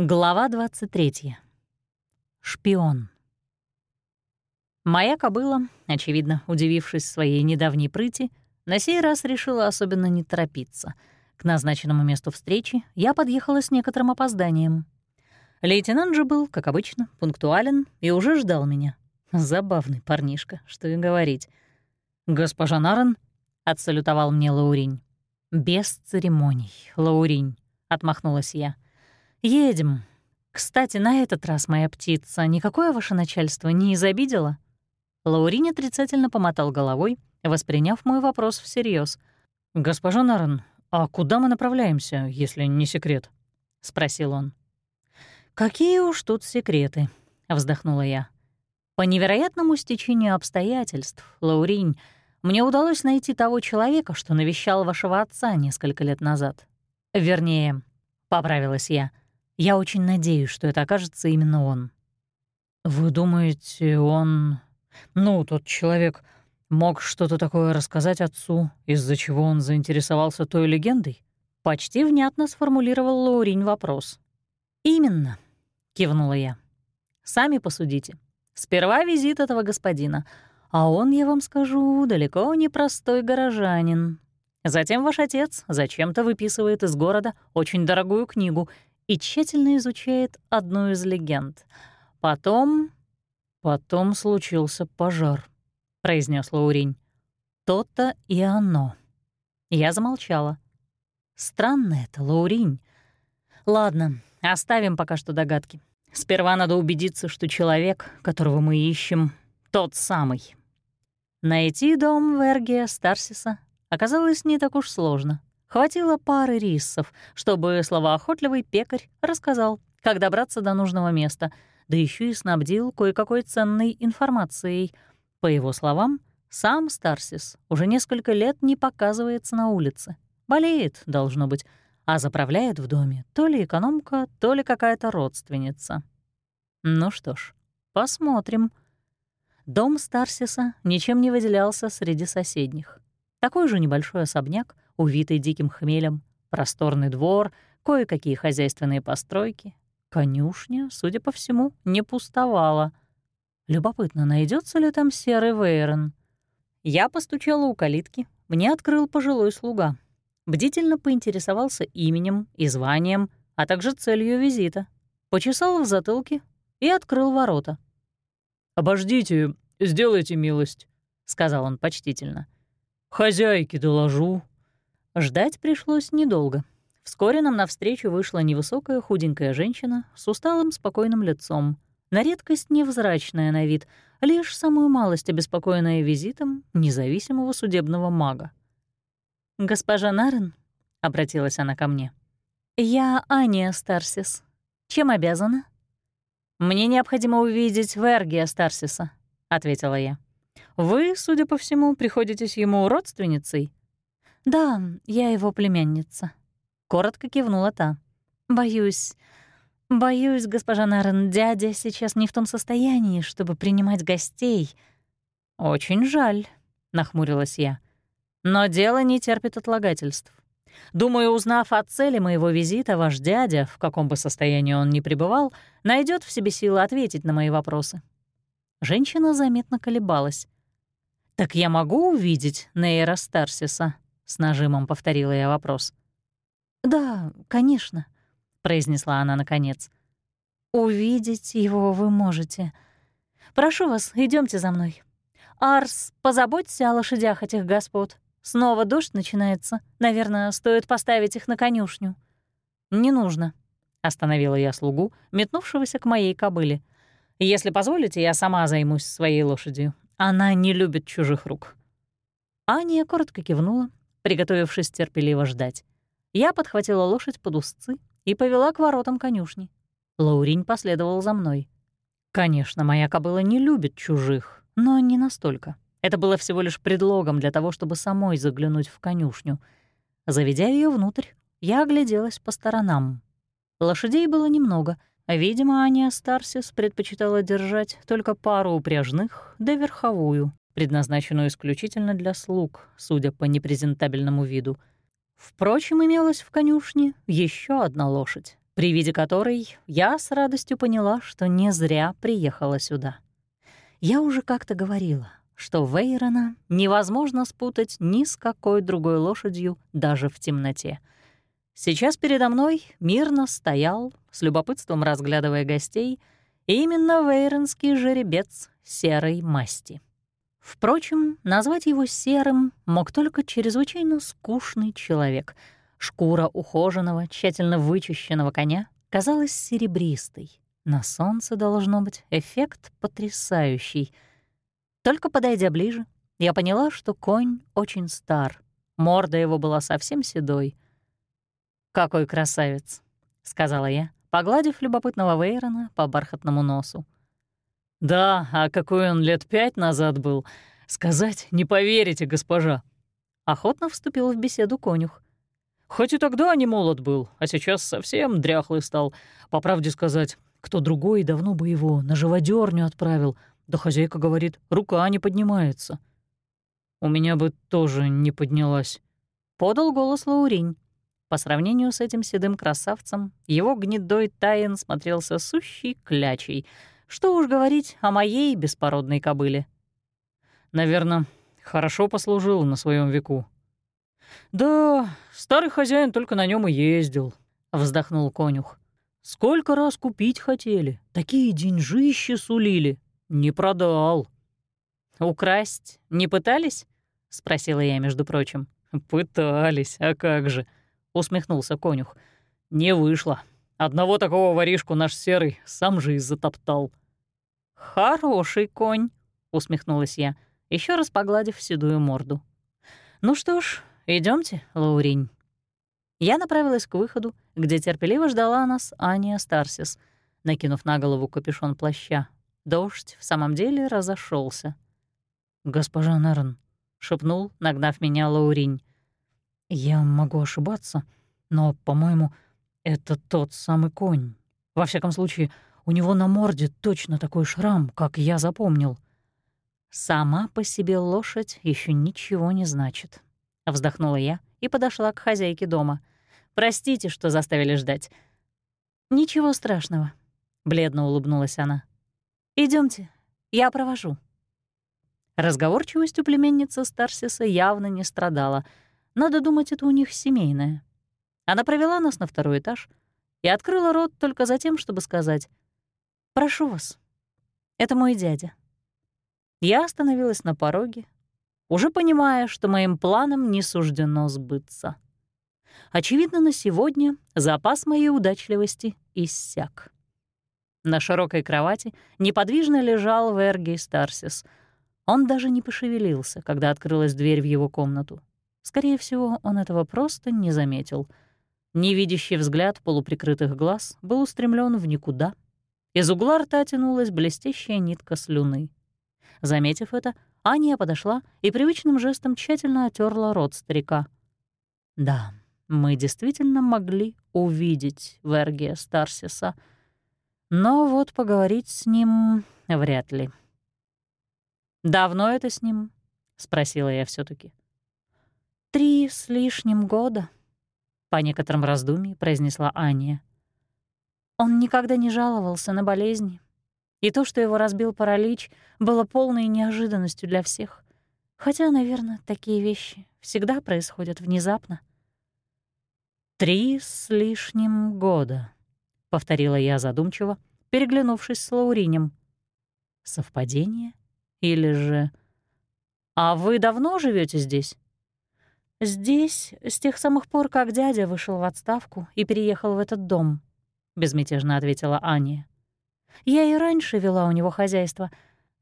Глава 23. Шпион. Моя кобыла, очевидно, удивившись своей недавней прыти, на сей раз решила особенно не торопиться. К назначенному месту встречи я подъехала с некоторым опозданием. Лейтенант же был, как обычно, пунктуален и уже ждал меня. Забавный парнишка, что и говорить. «Госпожа Нарен», — отсалютовал мне Лауринь. «Без церемоний, Лауринь», — отмахнулась я. — Едем. Кстати, на этот раз моя птица никакое ваше начальство не изобидела?» Лаурин отрицательно помотал головой, восприняв мой вопрос всерьез. «Госпожа Нарен, а куда мы направляемся, если не секрет?» — спросил он. «Какие уж тут секреты», — вздохнула я. «По невероятному стечению обстоятельств, Лауринь, мне удалось найти того человека, что навещал вашего отца несколько лет назад. Вернее, — поправилась я, — я очень надеюсь, что это окажется именно он. Вы думаете, он... Ну, тот человек мог что-то такое рассказать отцу, из-за чего он заинтересовался той легендой? Почти внятно сформулировал Лауринь вопрос. «Именно», — кивнула я. «Сами посудите. Сперва визит этого господина, а он, я вам скажу, далеко не простой горожанин. Затем ваш отец зачем-то выписывает из города очень дорогую книгу и тщательно изучает одну из легенд. Потом... Потом случился пожар, — произнес Лауринь. То-то и оно. Я замолчала. Странно это, Лауринь. Ладно, оставим пока что догадки. Сперва надо убедиться, что человек, которого мы ищем, тот самый. Найти дом Вергия Старсиса оказалось не так уж сложно. Хватило пары риссов, чтобы словоохотливый пекарь рассказал, как добраться до нужного места, да еще и снабдил кое-какой ценной информацией. По его словам, сам Старсис уже несколько лет не показывается на улице. Болеет, должно быть, а заправляет в доме то ли экономка, то ли какая-то родственница. Ну что ж, посмотрим. Дом Старсиса ничем не выделялся среди соседних. Такой же небольшой особняк — увитый диким хмелем, просторный двор, кое-какие хозяйственные постройки. Конюшня, судя по всему, не пустовала. Любопытно, найдется ли там серый Вейрон. Я постучала у калитки, мне открыл пожилой слуга. Бдительно поинтересовался именем и званием, а также целью визита. Почесал в затылке и открыл ворота. «Обождите, сделайте милость», — сказал он почтительно. «Хозяйке доложу, Ждать пришлось недолго. Вскоре нам навстречу вышла невысокая худенькая женщина с усталым спокойным лицом, на редкость невзрачная на вид, лишь самую малость обеспокоенная визитом независимого судебного мага. «Госпожа Нарен», — обратилась она ко мне, — «я Аня Старсис. Чем обязана?» «Мне необходимо увидеть Вергия Старсиса», — ответила я. «Вы, судя по всему, приходитесь ему родственницей?» «Да, я его племянница», — коротко кивнула та. «Боюсь, боюсь, госпожа Нарен, дядя сейчас не в том состоянии, чтобы принимать гостей». «Очень жаль», — нахмурилась я. «Но дело не терпит отлагательств. Думаю, узнав о цели моего визита, ваш дядя, в каком бы состоянии он ни пребывал, найдет в себе силы ответить на мои вопросы». Женщина заметно колебалась. «Так я могу увидеть Нейра Старсиса?» С нажимом повторила я вопрос. «Да, конечно», — произнесла она наконец. «Увидеть его вы можете. Прошу вас, идемте за мной. Арс, позаботься о лошадях этих господ. Снова дождь начинается. Наверное, стоит поставить их на конюшню». «Не нужно», — остановила я слугу, метнувшегося к моей кобыле. «Если позволите, я сама займусь своей лошадью. Она не любит чужих рук». Аня коротко кивнула приготовившись терпеливо ждать. Я подхватила лошадь под узцы и повела к воротам конюшни. Лауринь последовал за мной. Конечно, моя кобыла не любит чужих, но не настолько. Это было всего лишь предлогом для того, чтобы самой заглянуть в конюшню. Заведя ее внутрь, я огляделась по сторонам. Лошадей было немного, а, видимо, Аня Старсис предпочитала держать только пару упряжных да верховую предназначенную исключительно для слуг, судя по непрезентабельному виду. Впрочем, имелась в конюшне еще одна лошадь, при виде которой я с радостью поняла, что не зря приехала сюда. Я уже как-то говорила, что Вейрона невозможно спутать ни с какой другой лошадью даже в темноте. Сейчас передо мной мирно стоял, с любопытством разглядывая гостей, именно вейронский жеребец серой масти. Впрочем, назвать его серым мог только чрезвычайно скучный человек. Шкура ухоженного, тщательно вычищенного коня казалась серебристой. На солнце должно быть эффект потрясающий. Только подойдя ближе, я поняла, что конь очень стар. Морда его была совсем седой. «Какой красавец!» — сказала я, погладив любопытного Вейрона по бархатному носу. «Да, а какой он лет пять назад был, сказать не поверите, госпожа». Охотно вступил в беседу конюх. «Хоть и тогда не молод был, а сейчас совсем дряхлый стал. По правде сказать, кто другой давно бы его на живодерню отправил, да хозяйка говорит, рука не поднимается». «У меня бы тоже не поднялась», — подал голос Лауринь. По сравнению с этим седым красавцем, его гнедой Таин смотрелся сущий клячей — что уж говорить о моей беспородной кобыле. Наверное, хорошо послужил на своем веку. «Да, старый хозяин только на нем и ездил», — вздохнул конюх. «Сколько раз купить хотели, такие деньжищи сулили. Не продал». «Украсть не пытались?» — спросила я, между прочим. «Пытались, а как же», — усмехнулся конюх. «Не вышло. Одного такого воришку наш серый сам же и затоптал». «Хороший конь», — усмехнулась я, еще раз погладив седую морду. «Ну что ж, идемте, Лауринь». Я направилась к выходу, где терпеливо ждала нас Аня Старсис, накинув на голову капюшон плаща. Дождь в самом деле разошелся. «Госпожа Нерн», — шепнул, нагнав меня Лауринь. «Я могу ошибаться, но, по-моему, это тот самый конь. Во всяком случае, у него на морде точно такой шрам, как я запомнил. Сама по себе лошадь еще ничего не значит. Вздохнула я и подошла к хозяйке дома. Простите, что заставили ждать. Ничего страшного, бледно улыбнулась она. Идемте, я провожу. Разговорчивость у племенницы Старсиса явно не страдала. Надо думать, это у них семейное. Она провела нас на второй этаж и открыла рот только за тем, чтобы сказать «Прошу вас, это мой дядя». Я остановилась на пороге, уже понимая, что моим планам не суждено сбыться. Очевидно, на сегодня запас моей удачливости иссяк. На широкой кровати неподвижно лежал Верги Старсис. Он даже не пошевелился, когда открылась дверь в его комнату. Скорее всего, он этого просто не заметил. Невидящий взгляд полуприкрытых глаз был устремлен в никуда — из угла рта тянулась блестящая нитка слюны. Заметив это, Аня подошла и привычным жестом тщательно отерла рот старика. Да, мы действительно могли увидеть Вергия Старсиса, но вот поговорить с ним вряд ли. «Давно это с ним?» — спросила я все таки «Три с лишним года», — по некоторым раздумьям произнесла Аня. Он никогда не жаловался на болезни. И то, что его разбил паралич, было полной неожиданностью для всех. Хотя, наверное, такие вещи всегда происходят внезапно. «Три с лишним года», — повторила я задумчиво, переглянувшись с Лауринем. «Совпадение? Или же...» «А вы давно живете здесь?» «Здесь с тех самых пор, как дядя вышел в отставку и переехал в этот дом», безмятежно ответила Аня. Я и раньше вела у него хозяйство.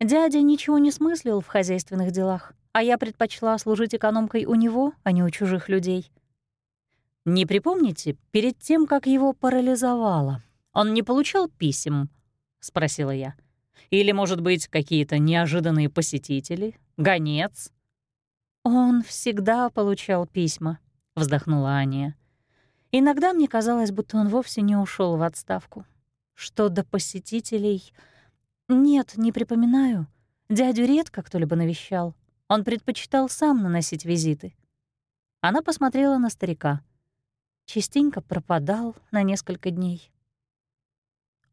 Дядя ничего не смыслил в хозяйственных делах, а я предпочла служить экономкой у него, а не у чужих людей. Не припомните, перед тем, как его парализовало, он не получал писем? спросила я. Или, может быть, какие-то неожиданные посетители, гонец? Он всегда получал письма, вздохнула Аня. Иногда мне казалось, будто он вовсе не ушел в отставку. Что до посетителей... Нет, не припоминаю. Дядю редко кто-либо навещал. Он предпочитал сам наносить визиты. Она посмотрела на старика. Частенько пропадал на несколько дней.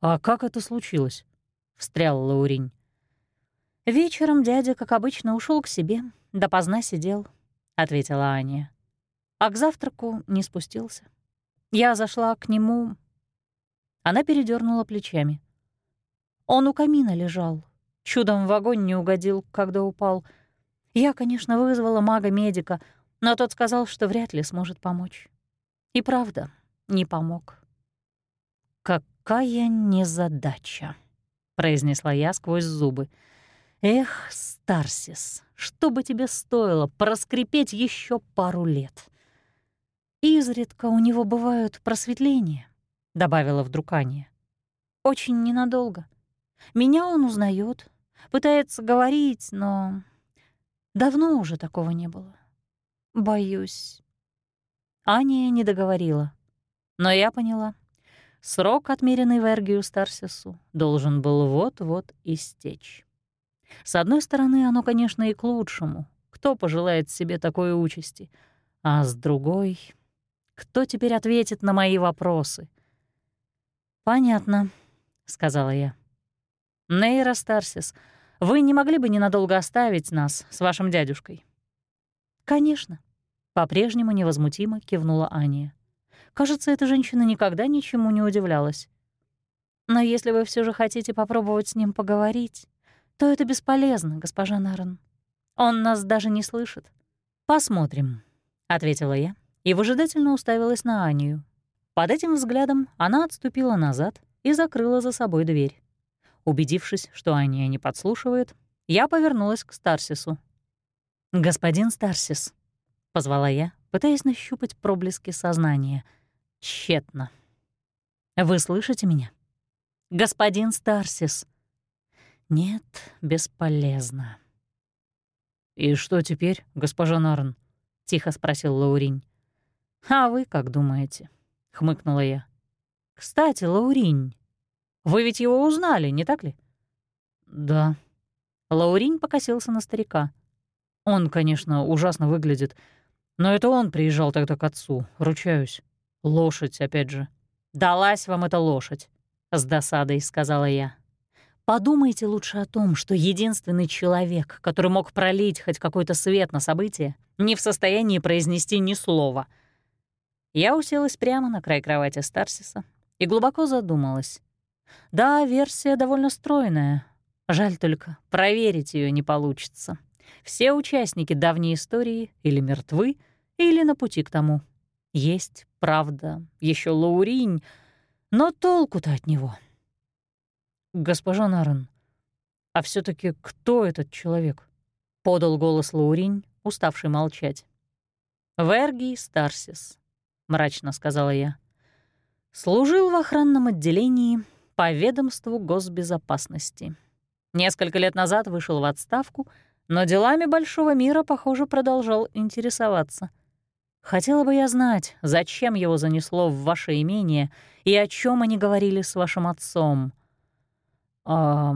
«А как это случилось?» — встрял Лауринь. «Вечером дядя, как обычно, ушел к себе, допоздна сидел», — ответила Аня. «А к завтраку не спустился. Я зашла к нему...» Она передернула плечами. Он у камина лежал. Чудом в огонь не угодил, когда упал. Я, конечно, вызвала мага-медика, но тот сказал, что вряд ли сможет помочь. И правда, не помог. «Какая незадача!» — произнесла я сквозь зубы. «Эх, Старсис, что бы тебе стоило проскрипеть еще пару лет?» «Изредка у него бывают просветления», — добавила вдруг Аня. «Очень ненадолго. Меня он узнает, пытается говорить, но давно уже такого не было. Боюсь». Аня не договорила, но я поняла. Срок, отмеренный Вергию Старсису, должен был вот-вот истечь. С одной стороны, оно, конечно, и к лучшему. Кто пожелает себе такой участи? А с другой, кто теперь ответит на мои вопросы? «Понятно», — сказала я. «Нейра Старсис, вы не могли бы ненадолго оставить нас с вашим дядюшкой?» «Конечно», — по-прежнему невозмутимо кивнула Аня. Кажется, эта женщина никогда ничему не удивлялась. Но если вы все же хотите попробовать с ним поговорить, то это бесполезно, госпожа Нарен. Он нас даже не слышит. Посмотрим, ответила я и выжидательно уставилась на Анию. Под этим взглядом она отступила назад и закрыла за собой дверь. Убедившись, что Ания не подслушивает, я повернулась к Старсису. «Господин Старсис», — позвала я, пытаясь нащупать проблески сознания — Тщетно. Вы слышите меня? Господин Старсис. Нет, бесполезно. «И что теперь, госпожа Нарн?» — тихо спросил Лауринь. «А вы как думаете?» — хмыкнула я. «Кстати, Лауринь, вы ведь его узнали, не так ли?» «Да». Лауринь покосился на старика. «Он, конечно, ужасно выглядит, но это он приезжал тогда к отцу, ручаюсь». Лошадь, опять же. «Далась вам эта лошадь», — с досадой сказала я. Подумайте лучше о том, что единственный человек, который мог пролить хоть какой-то свет на события, не в состоянии произнести ни слова. Я уселась прямо на край кровати Старсиса и глубоко задумалась. Да, версия довольно стройная. Жаль только, проверить ее не получится. Все участники давней истории или мертвы, или на пути к тому. Есть, правда, еще Лауринь, но толку-то от него. «Госпожа Нарен, а все таки кто этот человек?» — подал голос Лауринь, уставший молчать. «Вергий Старсис», — мрачно сказала я. «Служил в охранном отделении по ведомству госбезопасности. Несколько лет назад вышел в отставку, но делами большого мира, похоже, продолжал интересоваться — Хотела бы я знать, зачем его занесло в ваше имение и о чем они говорили с вашим отцом. А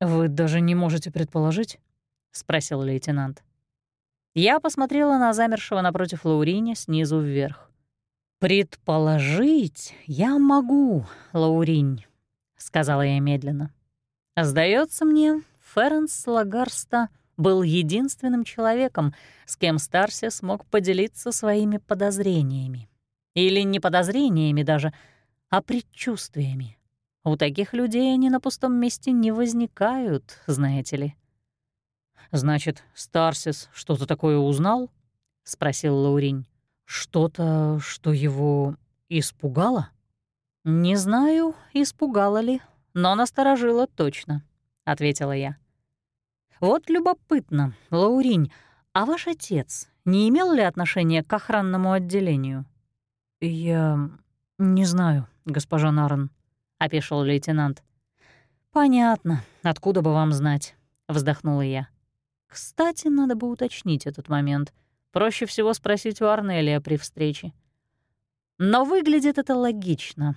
вы даже не можете предположить? спросил лейтенант. Я посмотрела на замершего напротив Лаурине снизу вверх. «Предположить я могу, Лауринь», — сказала я медленно. Сдается мне, Ференс Лагарста был единственным человеком, с кем Старси смог поделиться своими подозрениями. Или не подозрениями даже, а предчувствиями. У таких людей они на пустом месте не возникают, знаете ли. «Значит, Старсис что-то такое узнал?» — спросил Лауринь. «Что-то, что его испугало?» «Не знаю, испугало ли, но насторожило точно», — ответила я. Вот любопытно, Лауринь, а ваш отец не имел ли отношения к охранному отделению? Я не знаю, госпожа Нарн, опешил лейтенант. Понятно, откуда бы вам знать, вздохнула я. Кстати, надо бы уточнить этот момент. Проще всего спросить у Арнелия при встрече. Но выглядит это логично.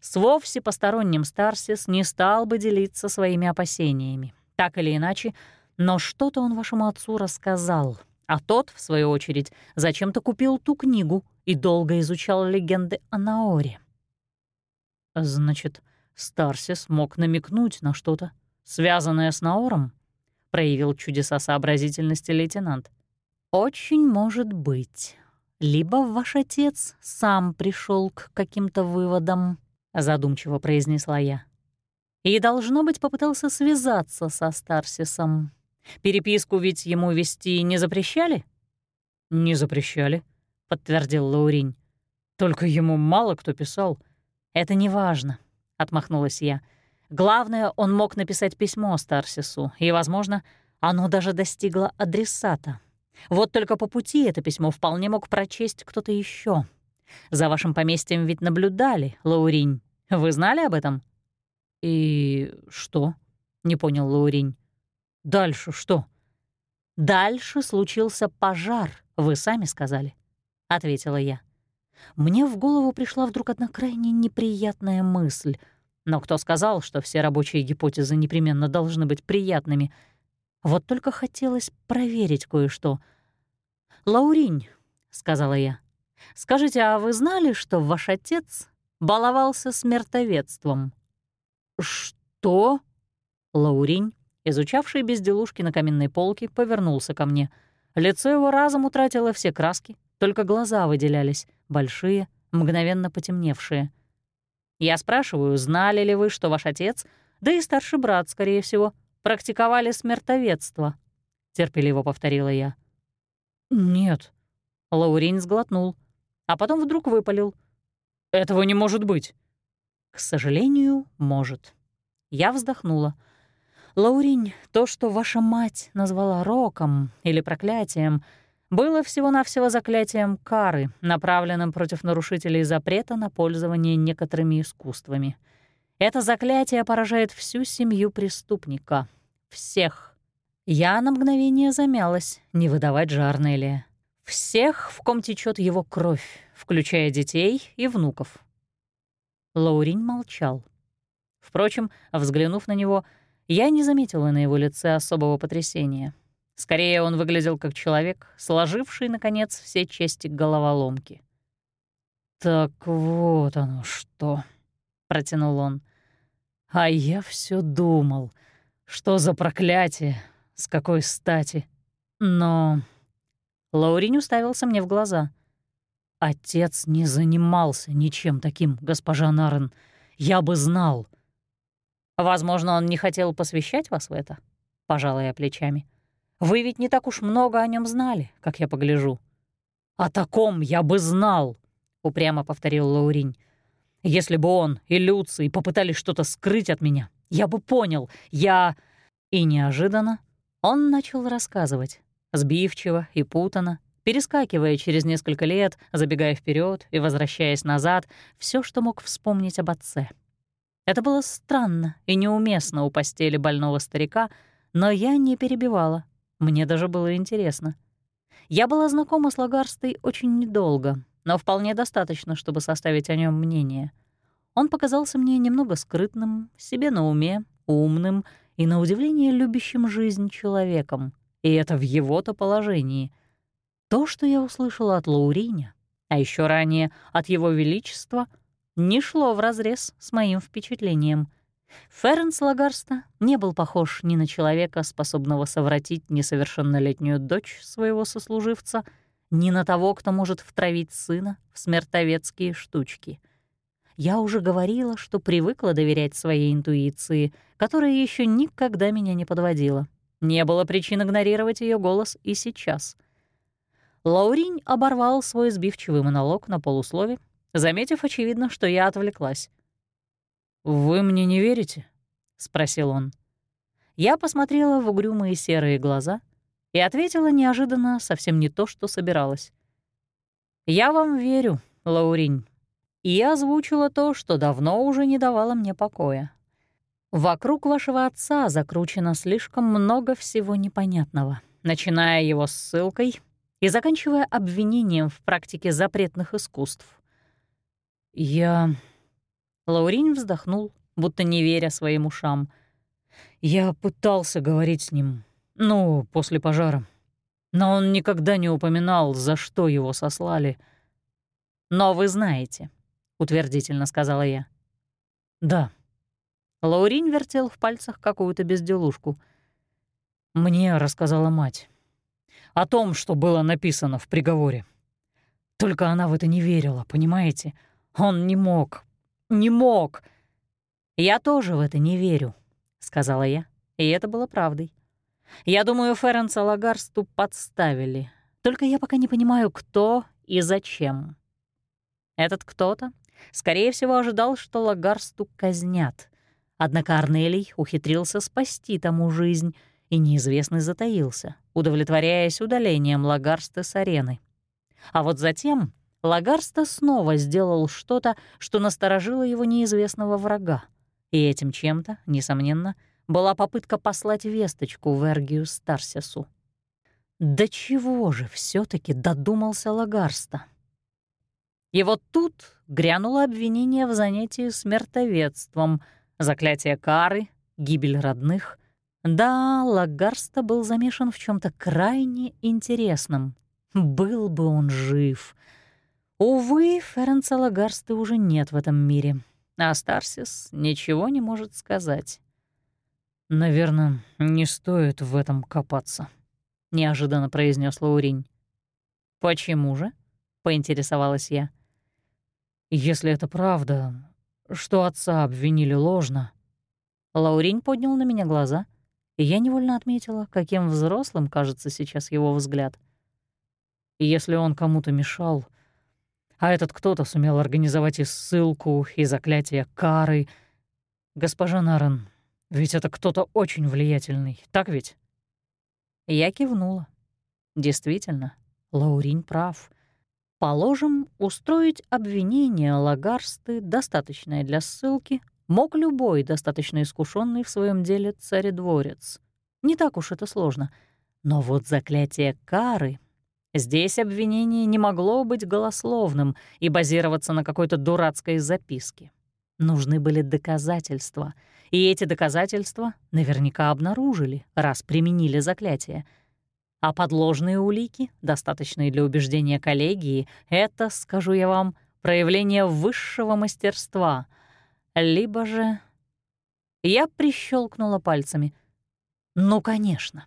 С вовсе посторонним Старсис не стал бы делиться своими опасениями. Так или иначе, но что-то он вашему отцу рассказал, а тот, в свою очередь, зачем-то купил ту книгу и долго изучал легенды о Наоре. Значит, Старсис мог намекнуть на что-то, связанное с Наором, проявил чудеса сообразительности лейтенант. Очень может быть. Либо ваш отец сам пришел к каким-то выводам, задумчиво произнесла я. И, должно быть, попытался связаться со Старсисом. Переписку ведь ему вести не запрещали? «Не запрещали», — подтвердил Лауринь. «Только ему мало кто писал». «Это не важно», — отмахнулась я. «Главное, он мог написать письмо Старсису, и, возможно, оно даже достигло адресата. Вот только по пути это письмо вполне мог прочесть кто-то еще. За вашим поместьем ведь наблюдали, Лауринь. Вы знали об этом?» «И что?» — не понял Лауринь. «Дальше что?» «Дальше случился пожар, вы сами сказали», — ответила я. Мне в голову пришла вдруг одна крайне неприятная мысль. Но кто сказал, что все рабочие гипотезы непременно должны быть приятными? Вот только хотелось проверить кое-что. «Лауринь», — сказала я, — «скажите, а вы знали, что ваш отец баловался смертоведством?» «Что?» Лауринь, изучавший безделушки на каменной полке, повернулся ко мне. Лицо его разом утратило все краски, только глаза выделялись, большие, мгновенно потемневшие. Я спрашиваю, знали ли вы, что ваш отец, да и старший брат, скорее всего, практиковали смертоведство? Терпеливо повторила я. «Нет». Лаурин сглотнул, а потом вдруг выпалил. «Этого не может быть». «К сожалению, может». Я вздохнула. «Лауринь, то, что ваша мать назвала роком или проклятием, было всего-навсего заклятием кары, направленным против нарушителей запрета на пользование некоторыми искусствами. Это заклятие поражает всю семью преступника. Всех. Я на мгновение замялась, не выдавать Жарнелия. Всех, в ком течет его кровь, включая детей и внуков. Лаурин молчал. Впрочем, взглянув на него, я не заметила на его лице особого потрясения. Скорее, он выглядел как человек, сложивший, наконец, все чести головоломки. «Так вот оно что», — протянул он. «А я все думал, что за проклятие, с какой стати. Но...» Лаурин уставился мне в глаза. «Отец не занимался ничем таким, госпожа Нарен. Я бы знал». «Возможно, он не хотел посвящать вас в это?» — пожала я плечами. Вы ведь не так уж много о нем знали, как я погляжу». «О таком я бы знал», — упрямо повторил Лауринь. «Если бы он и Люций попытались что-то скрыть от меня, я бы понял, я...» И неожиданно он начал рассказывать, сбивчиво и путано, перескакивая через несколько лет, забегая вперед и возвращаясь назад, все, что мог вспомнить об отце. Это было странно и неуместно у постели больного старика, но я не перебивала, мне даже было интересно. Я была знакома с Лагарстой очень недолго, но вполне достаточно, чтобы составить о нем мнение. Он показался мне немного скрытным, себе на уме, умным и, на удивление, любящим жизнь человеком. И это в его-то положении. То, что я услышала от Лауриня, а еще ранее от Его Величества, не шло вразрез с моим впечатлением — Ференс Лагарста не был похож ни на человека, способного совратить несовершеннолетнюю дочь своего сослуживца, ни на того, кто может втравить сына в смертовецкие штучки. Я уже говорила, что привыкла доверять своей интуиции, которая еще никогда меня не подводила. Не было причин игнорировать ее голос и сейчас. Лауринь оборвал свой сбивчивый монолог на полуслове, заметив, очевидно, что я отвлеклась. «Вы мне не верите?» — спросил он. Я посмотрела в угрюмые серые глаза и ответила неожиданно совсем не то, что собиралась. «Я вам верю, Лауринь, и озвучила то, что давно уже не давало мне покоя. Вокруг вашего отца закручено слишком много всего непонятного, начиная его ссылкой и заканчивая обвинением в практике запретных искусств. Я Лаурин вздохнул, будто не веря своим ушам. «Я пытался говорить с ним, ну, после пожара. Но он никогда не упоминал, за что его сослали. Но вы знаете», — утвердительно сказала я. «Да», Лаурин вертел в пальцах какую-то безделушку. «Мне рассказала мать. О том, что было написано в приговоре. Только она в это не верила, понимаете? Он не мог. Не мог!» «Я тоже в это не верю», — сказала я, и это было правдой. «Я думаю, Ференса Лагарсту подставили. Только я пока не понимаю, кто и зачем». Этот кто-то, скорее всего, ожидал, что Лагарсту казнят. Однако Арнелий ухитрился спасти тому жизнь, и неизвестный затаился, удовлетворяясь удалением Лагарста с арены. А вот затем Лагарста снова сделал что-то, что насторожило его неизвестного врага. И этим чем-то, несомненно, была попытка послать весточку в Эргию Старсису. До чего же все таки додумался Лагарста? И вот тут грянуло обвинение в занятии смертоведством, заклятие кары, гибель родных. Да, Лагарста был замешан в чем то крайне интересном. Был бы он жив. Увы, Ференца Лагарста уже нет в этом мире, а Старсис ничего не может сказать. «Наверное, не стоит в этом копаться», — неожиданно произнес Лауринь. «Почему же?» — поинтересовалась я. «Если это правда, что отца обвинили ложно...» Лауринь поднял на меня глаза, и я невольно отметила, каким взрослым кажется сейчас его взгляд. Если он кому-то мешал, а этот кто-то сумел организовать и ссылку, и заклятие кары... Госпожа Нарен, ведь это кто-то очень влиятельный, так ведь? Я кивнула. Действительно, Лауринь прав — Положим, устроить обвинение Лагарсты, достаточное для ссылки, мог любой достаточно искушенный в своем деле царедворец. Не так уж это сложно. Но вот заклятие кары... Здесь обвинение не могло быть голословным и базироваться на какой-то дурацкой записке. Нужны были доказательства, и эти доказательства наверняка обнаружили, раз применили заклятие — а подложные улики, достаточные для убеждения коллегии, это, скажу я вам, проявление высшего мастерства. Либо же... Я прищелкнула пальцами. Ну, конечно.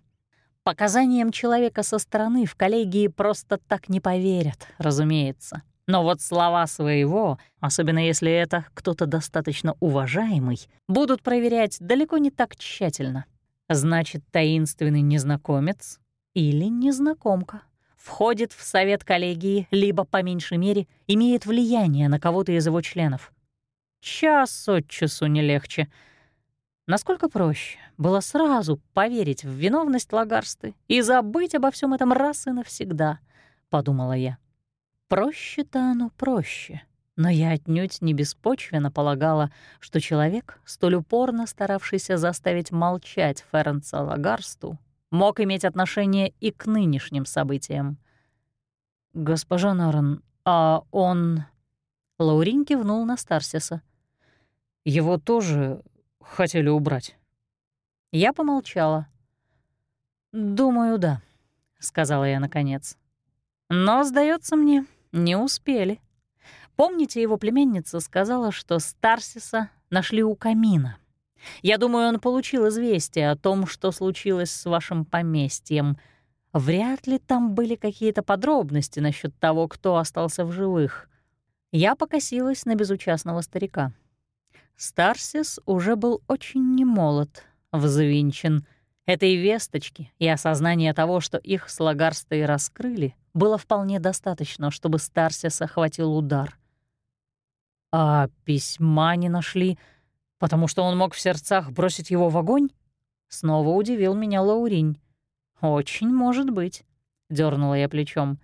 Показаниям человека со стороны в коллегии просто так не поверят, разумеется. Но вот слова своего, особенно если это кто-то достаточно уважаемый, будут проверять далеко не так тщательно. Значит, таинственный незнакомец или незнакомка входит в совет коллегии, либо, по меньшей мере, имеет влияние на кого-то из его членов. Час от часу не легче. Насколько проще было сразу поверить в виновность Лагарсты и забыть обо всем этом раз и навсегда, — подумала я. Проще-то оно проще. Но я отнюдь не беспочвенно полагала, что человек, столь упорно старавшийся заставить молчать Ференца Лагарсту, мог иметь отношение и к нынешним событиям. «Госпожа Нарен, а он...» Лаурин кивнул на Старсиса. «Его тоже хотели убрать?» Я помолчала. «Думаю, да», — сказала я наконец. «Но, сдается мне, не успели. Помните, его племянница сказала, что Старсиса нашли у камина?» Я думаю, он получил известие о том, что случилось с вашим поместьем. Вряд ли там были какие-то подробности насчет того, кто остался в живых. Я покосилась на безучастного старика. Старсис уже был очень немолод, взвинчен. Этой весточки и осознание того, что их с Лагарстой раскрыли, было вполне достаточно, чтобы Старсис охватил удар. А письма не нашли — Потому что он мог в сердцах бросить его в огонь? Снова удивил меня Лауринь. «Очень может быть», — дернула я плечом.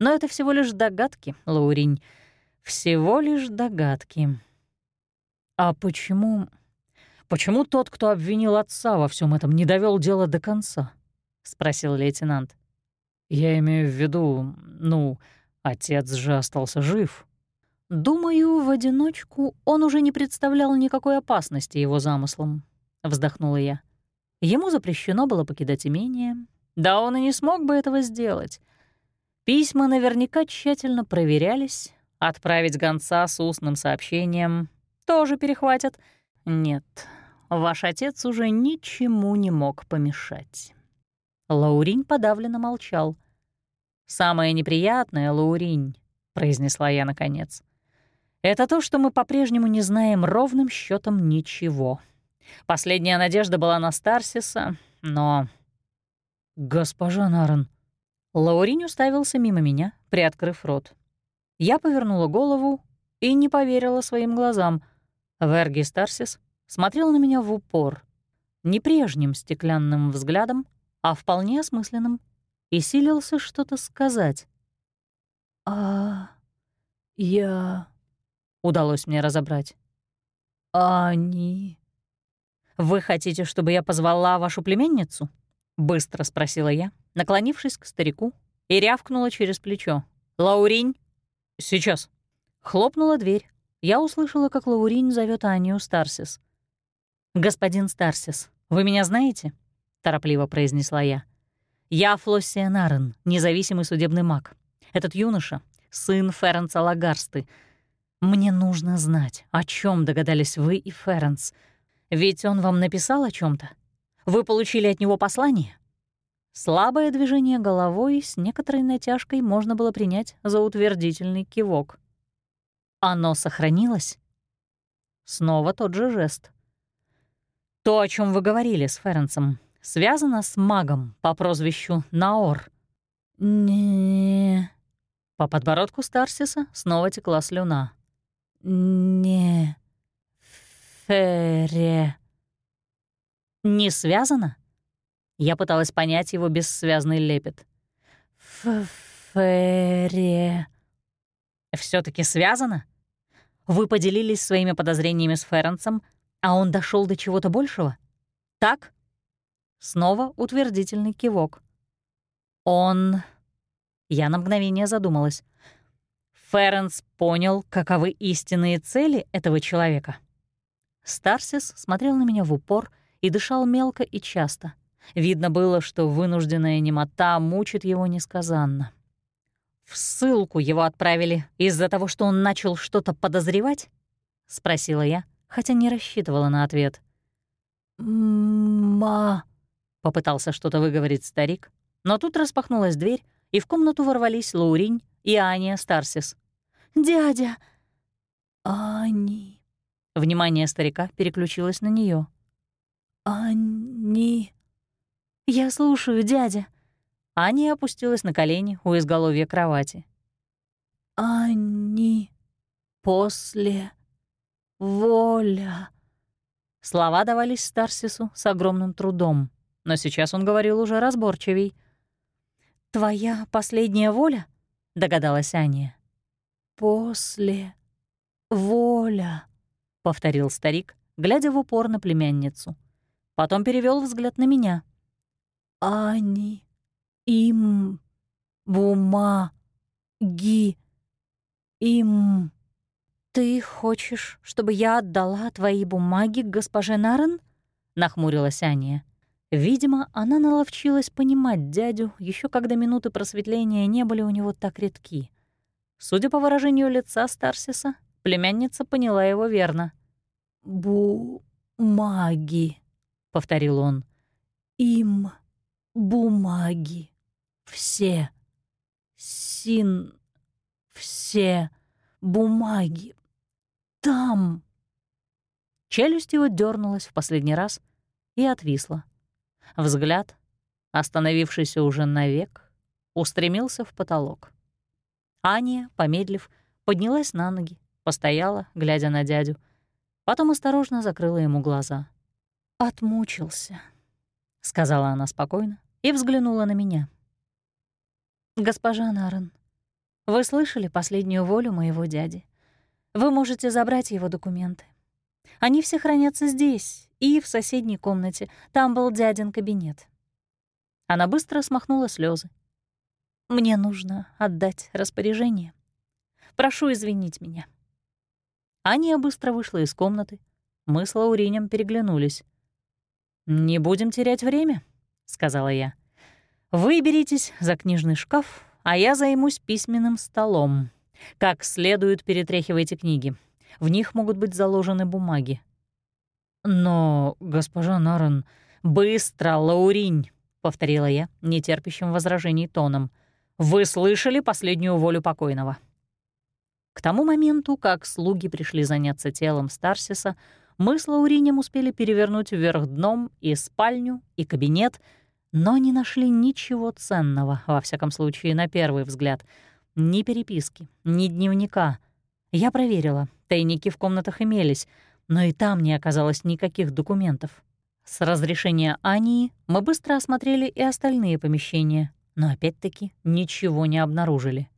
«Но это всего лишь догадки, Лауринь. Всего лишь догадки». «А почему... почему тот, кто обвинил отца во всем этом, не довел дело до конца?» — спросил лейтенант. «Я имею в виду, ну, отец же остался жив». «Думаю, в одиночку он уже не представлял никакой опасности его замыслам», — вздохнула я. Ему запрещено было покидать имение. Да он и не смог бы этого сделать. Письма наверняка тщательно проверялись. Отправить гонца с устным сообщением тоже перехватят. Нет, ваш отец уже ничему не мог помешать». Лауринь подавленно молчал. «Самое неприятное, Лауринь», — произнесла я наконец, — «это то, что мы по-прежнему не знаем ровным счетом ничего. Последняя надежда была на Старсиса, но...» «Госпожа Нарен...» Лауринь уставился мимо меня, приоткрыв рот. Я повернула голову и не поверила своим глазам. Верги Старсис смотрел на меня в упор, не прежним стеклянным взглядом, а вполне осмысленным, и силился что-то сказать. «А... я...» — удалось мне разобрать. «А они...» «Вы хотите, чтобы я позвала вашу племенницу?» — быстро спросила я, наклонившись к старику, и рявкнула через плечо. «Лауринь!» «Сейчас!» Хлопнула дверь. Я услышала, как Лауринь зовет Анию Старсис. «Господин Старсис, вы меня знаете?» — торопливо произнесла я. «Я Флоссия Нарен, независимый судебный маг. Этот юноша — сын Ференца Лагарсты. Мне нужно знать, о чем догадались вы и Ференц. Ведь он вам написал о чем то Вы получили от него послание?» Слабое движение головой с некоторой натяжкой можно было принять за утвердительный кивок. Оно сохранилось? Снова тот же жест. То, о чем вы говорили с Ференсом, связано с магом по прозвищу Наор. Не. По подбородку Старсиса снова текла слюна. Не. Фере. Не связано? Я пыталась понять его бессвязный лепет. «Фере...» все таки связано? Вы поделились своими подозрениями с Ференсом, а он дошел до чего-то большего? Так?» Снова утвердительный кивок. «Он...» Я на мгновение задумалась. Ференс понял, каковы истинные цели этого человека. Старсис смотрел на меня в упор и дышал мелко и часто — Видно было, что вынужденная немота мучит его несказанно. «В ссылку его отправили из-за того, что он начал что-то подозревать?» — спросила я, хотя не рассчитывала на ответ. «Ма...» — попытался что-то выговорить старик, но тут распахнулась дверь, и в комнату ворвались Лауринь и Аня Старсис. «Дядя!» «Ани...» Внимание старика переключилось на нее. «Они...» «Я слушаю, дядя». Аня опустилась на колени у изголовья кровати. «Они после воля». Слова давались Старсису с огромным трудом, но сейчас он говорил уже разборчивей. «Твоя последняя воля?» — догадалась Аня. «После воля», — повторил старик, глядя в упор на племянницу. Потом перевел взгляд на меня — они, им, бумаги, им. «Ты хочешь, чтобы я отдала твои бумаги госпоже Нарен?» — нахмурилась Аня. Видимо, она наловчилась понимать дядю, еще когда минуты просветления не были у него так редки. Судя по выражению лица Старсиса, племянница поняла его верно. «Бумаги», — повторил он. «Им бумаги. Все. Син. Все. Бумаги. Там. Челюсть его дернулась в последний раз и отвисла. Взгляд, остановившийся уже навек, устремился в потолок. Аня, помедлив, поднялась на ноги, постояла, глядя на дядю, потом осторожно закрыла ему глаза. Отмучился, — сказала она спокойно, и взглянула на меня. «Госпожа Нарен, вы слышали последнюю волю моего дяди? Вы можете забрать его документы. Они все хранятся здесь и в соседней комнате. Там был дядин кабинет». Она быстро смахнула слезы. «Мне нужно отдать распоряжение. Прошу извинить меня». Аня быстро вышла из комнаты. Мы с Лауринем переглянулись. «Не будем терять время», — сказала я. «Вы беритесь за книжный шкаф, а я займусь письменным столом. Как следует перетряхивайте книги. В них могут быть заложены бумаги». «Но, госпожа Нарен...» «Быстро, Лауринь!» — повторила я, нетерпящим возражений тоном. «Вы слышали последнюю волю покойного?» К тому моменту, как слуги пришли заняться телом Старсиса, мы с Лауринем успели перевернуть вверх дном и спальню, и кабинет, но не нашли ничего ценного, во всяком случае, на первый взгляд. Ни переписки, ни дневника. Я проверила, тайники в комнатах имелись, но и там не оказалось никаких документов. С разрешения Ании мы быстро осмотрели и остальные помещения, но опять-таки ничего не обнаружили.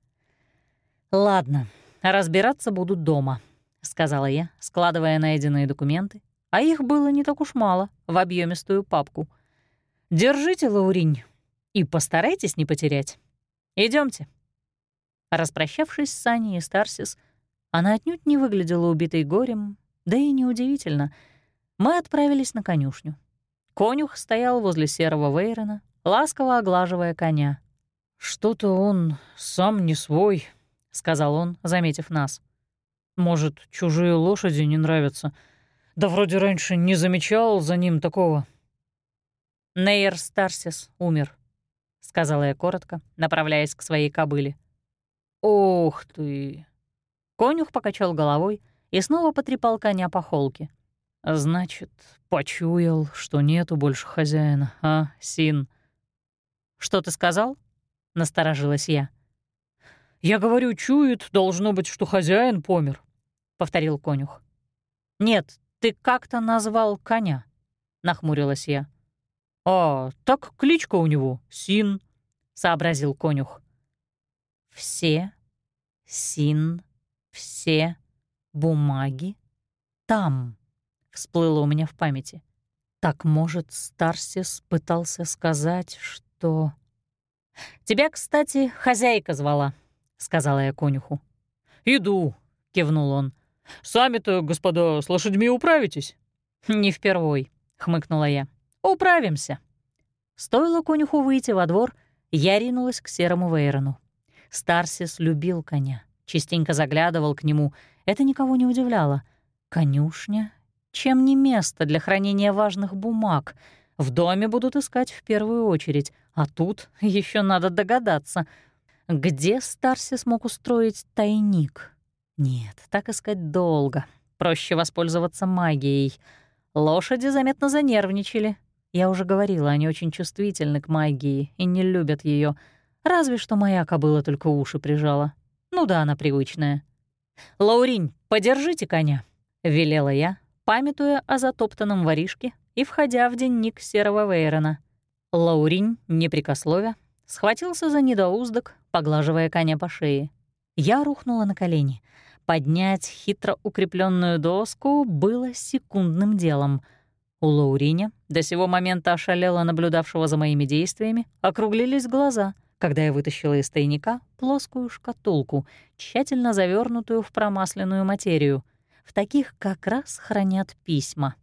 «Ладно, разбираться будут дома», — сказала я, складывая найденные документы, а их было не так уж мало, в объемистую папку. «Держите, Лауринь, и постарайтесь не потерять. Идемте. Распрощавшись с Саней и Старсис, она отнюдь не выглядела убитой горем, да и неудивительно. Мы отправились на конюшню. Конюх стоял возле серого Вейрона, ласково оглаживая коня. «Что-то он сам не свой», — сказал он, заметив нас. «Может, чужие лошади не нравятся? Да вроде раньше не замечал за ним такого». «Нейр Старсис умер», — сказала я коротко, направляясь к своей кобыле. «Ох ты!» Конюх покачал головой и снова потрепал коня по холке. «Значит, почуял, что нету больше хозяина, а, Син?» «Что ты сказал?» — насторожилась я. «Я говорю, чует, должно быть, что хозяин помер», — повторил конюх. «Нет, ты как-то назвал коня», — нахмурилась я. «А, так кличка у него — Син», — сообразил конюх. «Все, Син, все бумаги там», — всплыло у меня в памяти. Так, может, Старсис пытался сказать, что... «Тебя, кстати, хозяйка звала», — сказала я конюху. «Иду», — кивнул он. «Сами-то, господа, с лошадьми управитесь?» «Не впервой», — хмыкнула я. «Управимся». Стоило конюху выйти во двор, я ринулась к серому Вейрону. Старсис любил коня, частенько заглядывал к нему. Это никого не удивляло. Конюшня? Чем не место для хранения важных бумаг? В доме будут искать в первую очередь, а тут еще надо догадаться, где Старсис мог устроить тайник. Нет, так искать долго. Проще воспользоваться магией. Лошади заметно занервничали. Я уже говорила, они очень чувствительны к магии и не любят ее. Разве что моя кобыла только уши прижала. Ну да, она привычная. «Лауринь, подержите коня», — велела я, памятуя о затоптанном воришке и входя в денник серого Вейрона. Лауринь, непрекословя, схватился за недоуздок, поглаживая коня по шее. Я рухнула на колени. Поднять хитро укрепленную доску было секундным делом. У Лауриня, до сего момента ошалело наблюдавшего за моими действиями, округлились глаза — когда я вытащила из тайника плоскую шкатулку, тщательно завернутую в промасленную материю. В таких как раз хранят письма.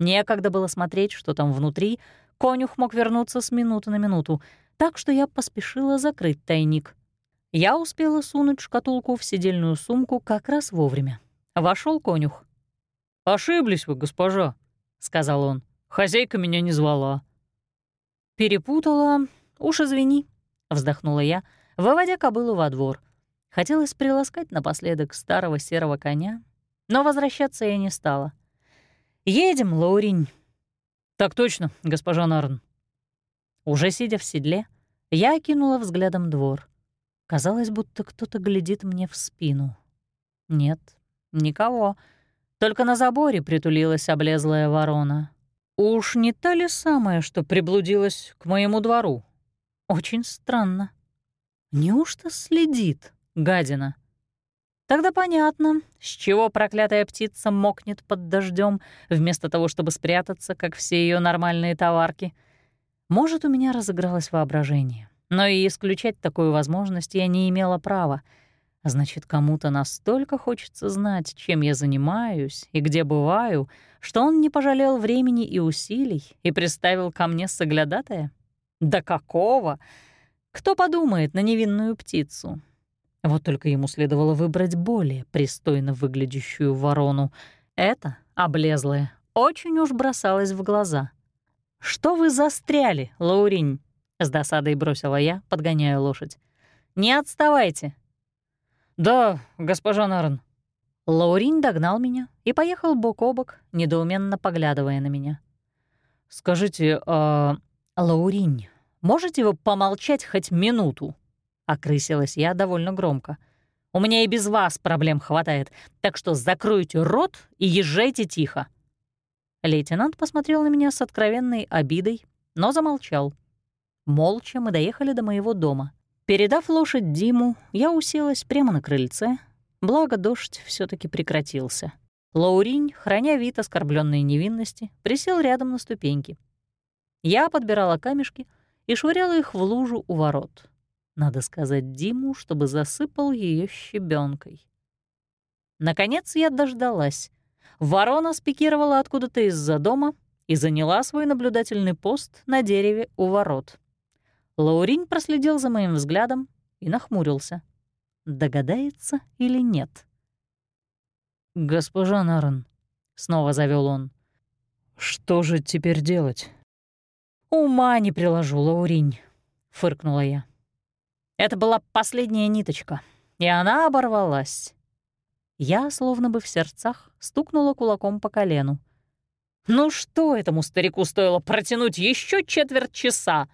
Некогда было смотреть, что там внутри, конюх мог вернуться с минуты на минуту, так что я поспешила закрыть тайник. Я успела сунуть шкатулку в сидельную сумку как раз вовремя. Вошел конюх. «Ошиблись вы, госпожа», — сказал он. «Хозяйка меня не звала». «Перепутала. Уж извини», вздохнула я, выводя кобылу во двор. Хотелось приласкать напоследок старого серого коня, но возвращаться я не стала. «Едем, Лауринь». «Так точно, госпожа Нарн». Уже сидя в седле, я окинула взглядом двор. Казалось, будто кто-то глядит мне в спину. Нет, никого. Только на заборе притулилась облезлая ворона. Уж не та ли самая, что приблудилась к моему двору? Очень странно. Неужто следит, гадина? Тогда понятно, с чего проклятая птица мокнет под дождем, вместо того, чтобы спрятаться, как все ее нормальные товарки. Может, у меня разыгралось воображение, но и исключать такую возможность я не имела права. Значит, кому-то настолько хочется знать, чем я занимаюсь и где бываю, что он не пожалел времени и усилий и приставил ко мне соглядатая. Да какого? Кто подумает на невинную птицу? Вот только ему следовало выбрать более пристойно выглядящую ворону. Это, облезлая, очень уж бросалось в глаза. «Что вы застряли, Лауринь?» — с досадой бросила я, подгоняя лошадь. «Не отставайте!» «Да, госпожа Нарен». Лауринь догнал меня и поехал бок о бок, недоуменно поглядывая на меня. «Скажите, а... Лауринь, можете вы помолчать хоть минуту?» — окрысилась я довольно громко. «У меня и без вас проблем хватает, так что закройте рот и езжайте тихо». Лейтенант посмотрел на меня с откровенной обидой, но замолчал. Молча мы доехали до моего дома. Передав лошадь Диму, я уселась прямо на крыльце, благо дождь все таки прекратился. Лауринь, храня вид оскорбленной невинности, присел рядом на ступеньки. Я подбирала камешки и швыряла их в лужу у ворот. Надо сказать Диму, чтобы засыпал ее щебенкой. Наконец я дождалась. Ворона спикировала откуда-то из-за дома и заняла свой наблюдательный пост на дереве у ворот. Лаурин проследил за моим взглядом и нахмурился. Догадается или нет? «Госпожа Наран», — снова завел он, — «что же теперь делать?» «Ума не приложу, Лауринь», — фыркнула я. Это была последняя ниточка, и она оборвалась. Я, словно бы в сердцах, стукнула кулаком по колену. «Ну что этому старику стоило протянуть еще четверть часа?»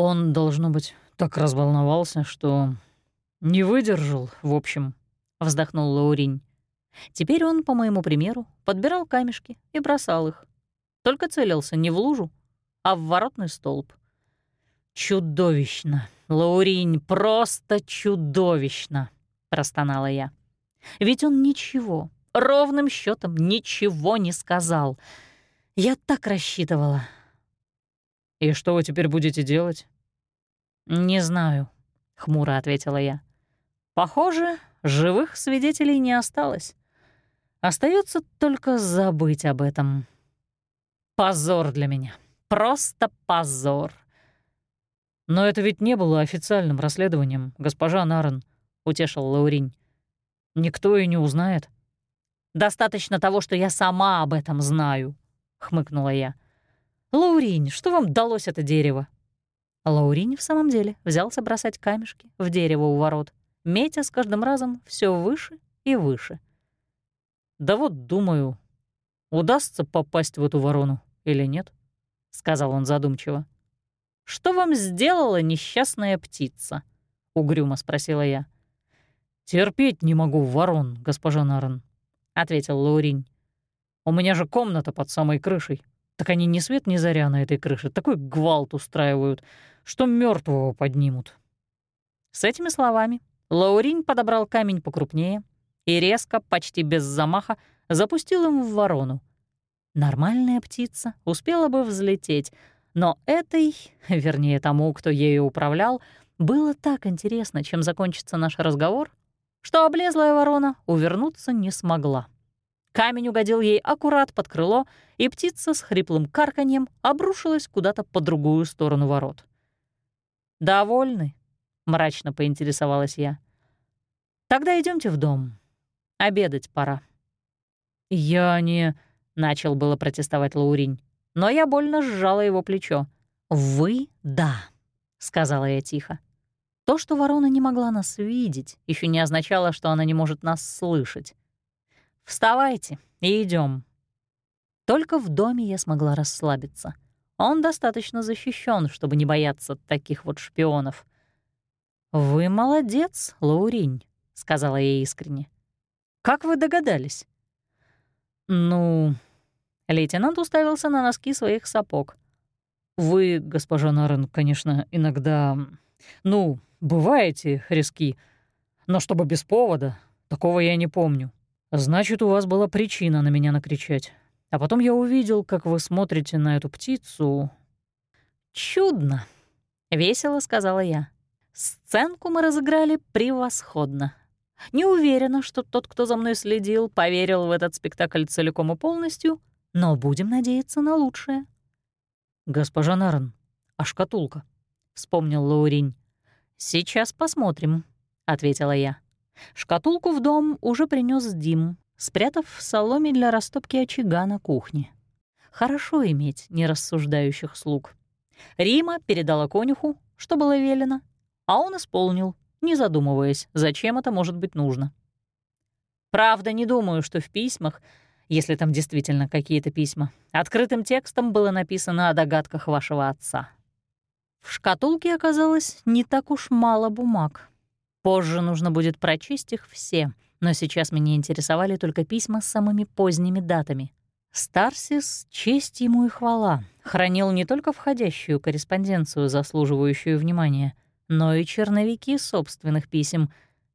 Он, должно быть, так разволновался, что не выдержал, в общем, — вздохнул Лауринь. Теперь он, по моему примеру, подбирал камешки и бросал их. Только целился не в лужу, а в воротный столб. «Чудовищно, Лауринь, просто чудовищно!» — простонала я. Ведь он ничего, ровным счетом ничего не сказал. Я так рассчитывала. «И что вы теперь будете делать?» «Не знаю», — хмуро ответила я. «Похоже, живых свидетелей не осталось. Остается только забыть об этом. Позор для меня. Просто позор». «Но это ведь не было официальным расследованием, госпожа Нарен», — утешил Лауринь. Никто и не узнает. «Достаточно того, что я сама об этом знаю», — хмыкнула я. «Лауринь, что вам далось это дерево?» Лауринь в самом деле взялся бросать камешки в дерево у ворот, метя с каждым разом все выше и выше. «Да вот, думаю, удастся попасть в эту ворону или нет?» — сказал он задумчиво. «Что вам сделала несчастная птица?» — угрюмо спросила я. «Терпеть не могу ворон, госпожа Нарен», — ответил Лауринь. «У меня же комната под самой крышей. Так они ни свет ни заря на этой крыше, такой гвалт устраивают, что мертвого поднимут». С этими словами Лауринь подобрал камень покрупнее и резко, почти без замаха, запустил им в ворону. Нормальная птица успела бы взлететь, но этой, вернее тому, кто ею управлял, было так интересно, чем закончится наш разговор, что облезлая ворона увернуться не смогла. Камень угодил ей аккурат под крыло, и птица с хриплым карканьем обрушилась куда-то по другую сторону ворот. «Довольны?» — мрачно поинтересовалась я. «Тогда идемте в дом. Обедать пора». «Я не...» — начал было протестовать Лауринь, но я больно сжала его плечо. «Вы — да», — сказала я тихо. То, что ворона не могла нас видеть, еще не означало, что она не может нас слышать. «Вставайте и идем. Только в доме я смогла расслабиться. Он достаточно защищен, чтобы не бояться таких вот шпионов. «Вы молодец, Лауринь», — сказала я искренне. «Как вы догадались?» «Ну...» Лейтенант уставился на носки своих сапог. «Вы, госпожа Нарен, конечно, иногда... Ну, бываете резки, но чтобы без повода, такого я не помню. Значит, у вас была причина на меня накричать. А потом я увидел, как вы смотрите на эту птицу. Чудно, — весело сказала я. Сценку мы разыграли превосходно. Не уверена, что тот, кто за мной следил, поверил в этот спектакль целиком и полностью, но будем надеяться на лучшее. «Госпожа Нарен, а шкатулка?» — вспомнил Лауринь. «Сейчас посмотрим», — ответила я. Шкатулку в дом уже принес Дим, спрятав в соломе для растопки очага на кухне. Хорошо иметь нерассуждающих слуг. Рима передала конюху, что было велено, а он исполнил, не задумываясь, зачем это может быть нужно. Правда, не думаю, что в письмах, если там действительно какие-то письма, открытым текстом было написано о догадках вашего отца. В шкатулке оказалось не так уж мало бумаг. Позже нужно будет прочесть их все, но сейчас меня интересовали только письма с самыми поздними датами. Старсис, честь ему и хвала, хранил не только входящую корреспонденцию, заслуживающую внимания, но и черновики собственных писем.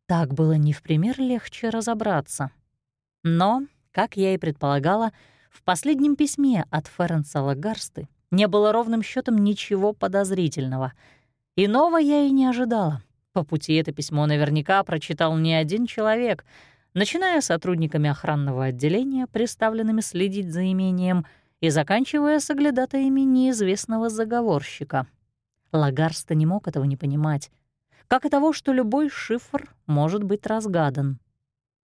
Так было не в пример легче разобраться. Но, как я и предполагала, в последнем письме от Ференса Лагарсты не было ровным счетом ничего подозрительного. Иного я и не ожидала. По пути это письмо наверняка прочитал не один человек — начиная с сотрудниками охранного отделения, приставленными следить за имением, и заканчивая соглядатаями неизвестного заговорщика. Лагарста не мог этого не понимать, как и того, что любой шифр может быть разгадан.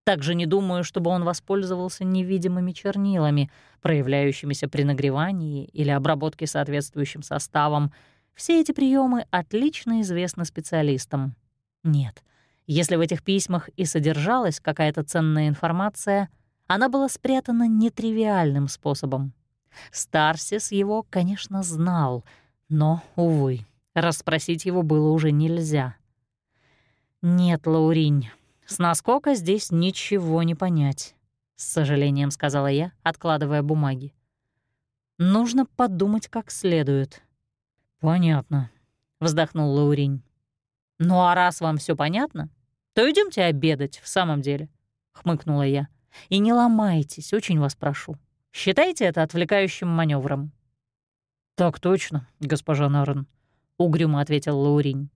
Также не думаю, чтобы он воспользовался невидимыми чернилами, проявляющимися при нагревании или обработке соответствующим составом. Все эти приемы отлично известны специалистам. Нет, если в этих письмах и содержалась какая-то ценная информация, она была спрятана нетривиальным способом. Старсис его, конечно, знал, но, увы, расспросить его было уже нельзя. «Нет, Лауринь, с наскока здесь ничего не понять», — с сожалением сказала я, откладывая бумаги. «Нужно подумать как следует». «Понятно», — вздохнул Лауринь. «Ну а раз вам все понятно, то идемте обедать в самом деле», — хмыкнула я. «И не ломайтесь, очень вас прошу. Считайте это отвлекающим маневром. «Так точно, госпожа Нарен», — угрюмо ответил Лауринь.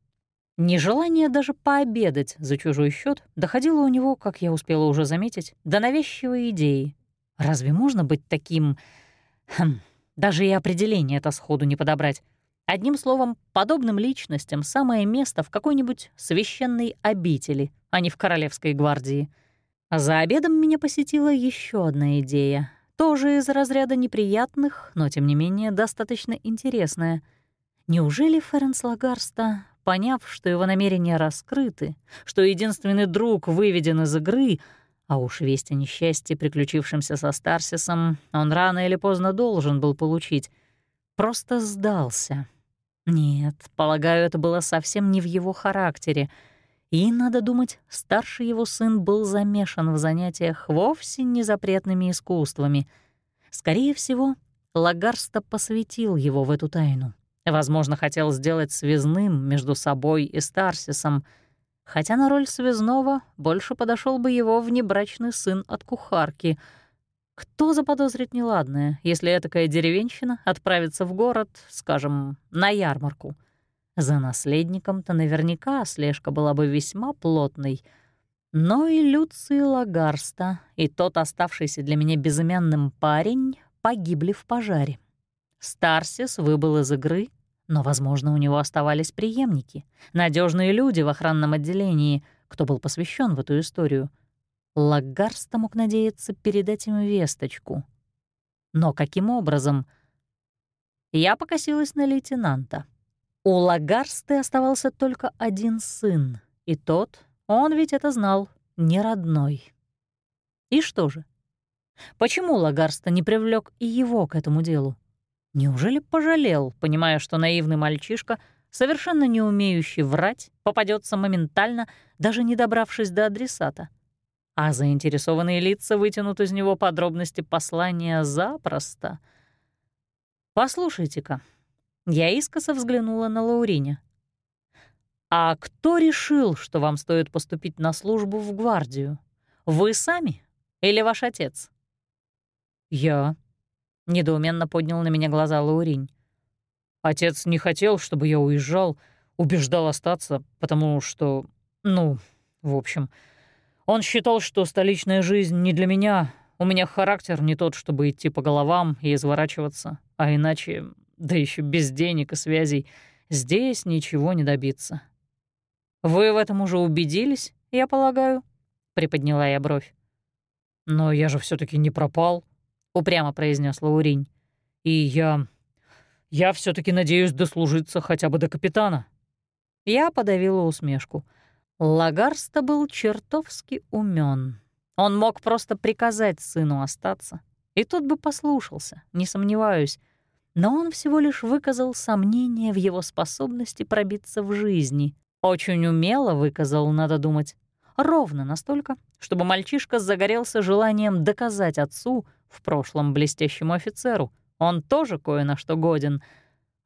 Нежелание даже пообедать за чужой счет доходило у него, как я успела уже заметить, до навязчивой идеи. Разве можно быть таким... Хм, даже и определение это сходу не подобрать. Одним словом, подобным личностям самое место в какой-нибудь священной обители, а не в Королевской гвардии. За обедом меня посетила еще одна идея, тоже из разряда неприятных, но тем не менее достаточно интересная. Неужели Ференс Лагарста, поняв, что его намерения раскрыты, что единственный друг выведен из игры, а уж весть о несчастье, приключившемся со Старсисом, он рано или поздно должен был получить, просто сдался? Нет, полагаю, это было совсем не в его характере. И, надо думать, старший его сын был замешан в занятиях вовсе не запретными искусствами. Скорее всего, Лагарста посвятил его в эту тайну. Возможно, хотел сделать связным между собой и Старсисом, хотя на роль связного больше подошел бы его внебрачный сын от кухарки — кто заподозрит неладное, если этакая деревенщина отправится в город, скажем, на ярмарку? За наследником-то наверняка слежка была бы весьма плотной. Но и Люций Лагарста, и тот оставшийся для меня безымянным парень погибли в пожаре. Старсис выбыл из игры, но, возможно, у него оставались преемники, надежные люди в охранном отделении, кто был посвящен в эту историю — Лагарста мог надеяться передать им весточку. Но каким образом? Я покосилась на лейтенанта. У Лагарсты оставался только один сын, и тот, он ведь это знал, не родной. И что же? Почему Лагарста не привлек и его к этому делу? Неужели пожалел, понимая, что наивный мальчишка, совершенно не умеющий врать, попадется моментально, даже не добравшись до адресата? А заинтересованные лица вытянут из него подробности послания запросто. «Послушайте-ка», я искоса взглянула на Лаурине. «А кто решил, что вам стоит поступить на службу в гвардию? Вы сами или ваш отец?» «Я», — недоуменно поднял на меня глаза Лауринь. «Отец не хотел, чтобы я уезжал, убеждал остаться, потому что... Ну, в общем, он считал, что столичная жизнь не для меня. У меня характер не тот, чтобы идти по головам и изворачиваться. А иначе, да еще без денег и связей, здесь ничего не добиться. «Вы в этом уже убедились, я полагаю?» — приподняла я бровь. «Но я же все таки не пропал», — упрямо произнес Лауринь. И я... я все таки надеюсь дослужиться хотя бы до капитана». Я подавила усмешку. Лагарста был чертовски умен. Он мог просто приказать сыну остаться, и тот бы послушался, не сомневаюсь. Но он всего лишь выказал сомнение в его способности пробиться в жизни. Очень умело выказал, надо думать. Ровно настолько, чтобы мальчишка загорелся желанием доказать отцу, в прошлом блестящему офицеру, он тоже кое на что годен.